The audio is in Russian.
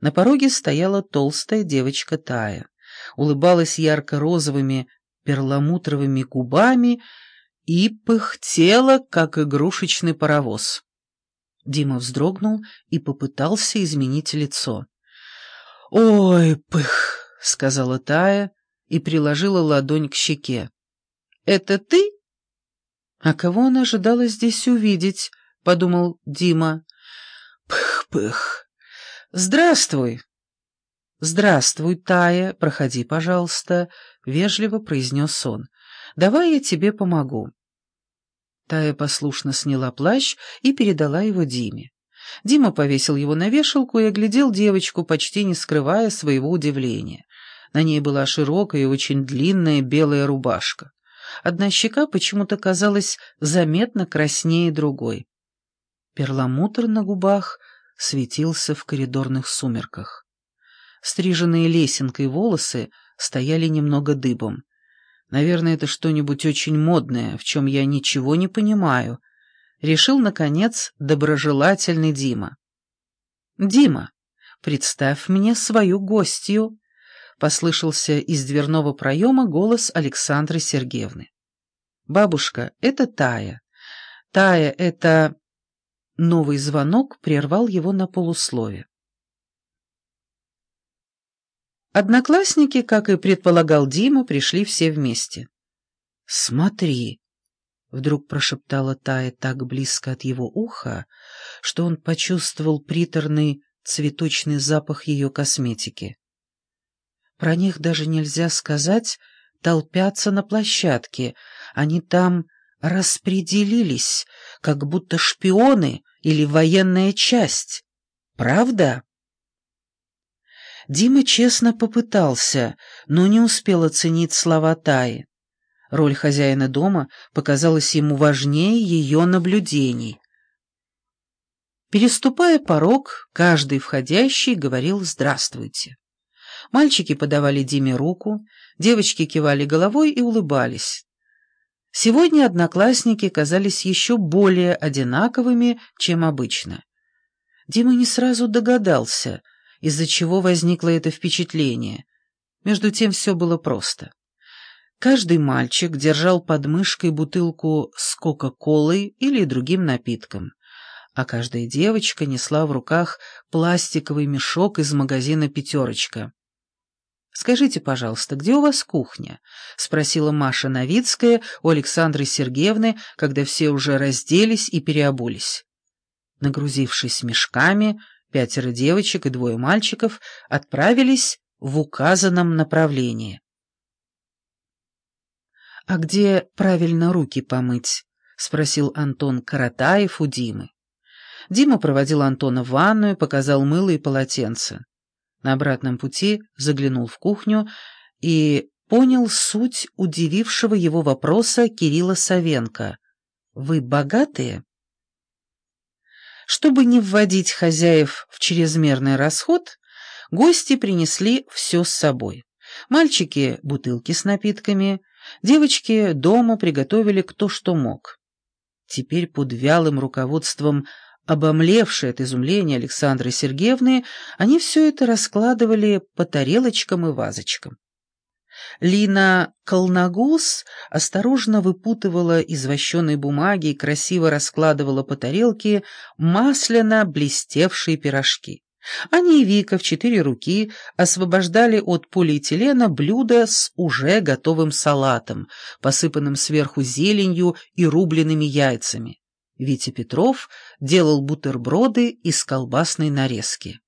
На пороге стояла толстая девочка Тая, улыбалась ярко-розовыми перламутровыми губами и пыхтела, как игрушечный паровоз. Дима вздрогнул и попытался изменить лицо. «Ой, пых!» — сказала Тая и приложила ладонь к щеке. «Это ты?» «А кого она ожидала здесь увидеть?» — подумал Дима. «Пых-пых! Здравствуй!» «Здравствуй, Тая, проходи, пожалуйста», — вежливо произнес он. «Давай я тебе помогу». Тая послушно сняла плащ и передала его Диме. Дима повесил его на вешалку и оглядел девочку, почти не скрывая своего удивления. На ней была широкая и очень длинная белая рубашка. Одна щека почему-то казалась заметно краснее другой. Перламутр на губах светился в коридорных сумерках. Стриженные лесенкой волосы стояли немного дыбом. Наверное, это что-нибудь очень модное, в чем я ничего не понимаю. Решил, наконец, доброжелательный Дима. «Дима, представь мне свою гостью», — послышался из дверного проема голос Александры Сергеевны. «Бабушка, это Тая. Тая, это...» Новый звонок прервал его на полуслове. Одноклассники, как и предполагал Дима, пришли все вместе. «Смотри!» — вдруг прошептала Тая так близко от его уха, что он почувствовал приторный цветочный запах ее косметики. Про них даже нельзя сказать, толпятся на площадке. Они там распределились, как будто шпионы или военная часть. Правда? Дима честно попытался, но не успел оценить слова Таи. Роль хозяина дома показалась ему важнее ее наблюдений. Переступая порог, каждый входящий говорил «здравствуйте». Мальчики подавали Диме руку, девочки кивали головой и улыбались. Сегодня одноклассники казались еще более одинаковыми, чем обычно. Дима не сразу догадался, из-за чего возникло это впечатление. Между тем все было просто. Каждый мальчик держал под мышкой бутылку с кока-колой или другим напитком, а каждая девочка несла в руках пластиковый мешок из магазина «Пятерочка». «Скажите, пожалуйста, где у вас кухня?» — спросила Маша Новицкая у Александры Сергеевны, когда все уже разделись и переобулись. Нагрузившись мешками, пятеро девочек и двое мальчиков отправились в указанном направлении. «А где правильно руки помыть?» — спросил Антон Каратаев у Димы. Дима проводил Антона в ванную, показал мыло и полотенце. На обратном пути заглянул в кухню и понял суть удивившего его вопроса Кирилла Савенко. «Вы богатые?» Чтобы не вводить хозяев в чрезмерный расход, гости принесли все с собой. Мальчики — бутылки с напитками, девочки дома приготовили кто что мог. Теперь под вялым руководством Обомлевшие от изумления Александры Сергеевны, они все это раскладывали по тарелочкам и вазочкам. Лина Колнагус осторожно выпутывала из вощеной бумаги и красиво раскладывала по тарелке масляно блестевшие пирожки. Они и Вика в четыре руки освобождали от полиэтилена блюдо с уже готовым салатом, посыпанным сверху зеленью и рубленными яйцами. Витя Петров делал бутерброды из колбасной нарезки.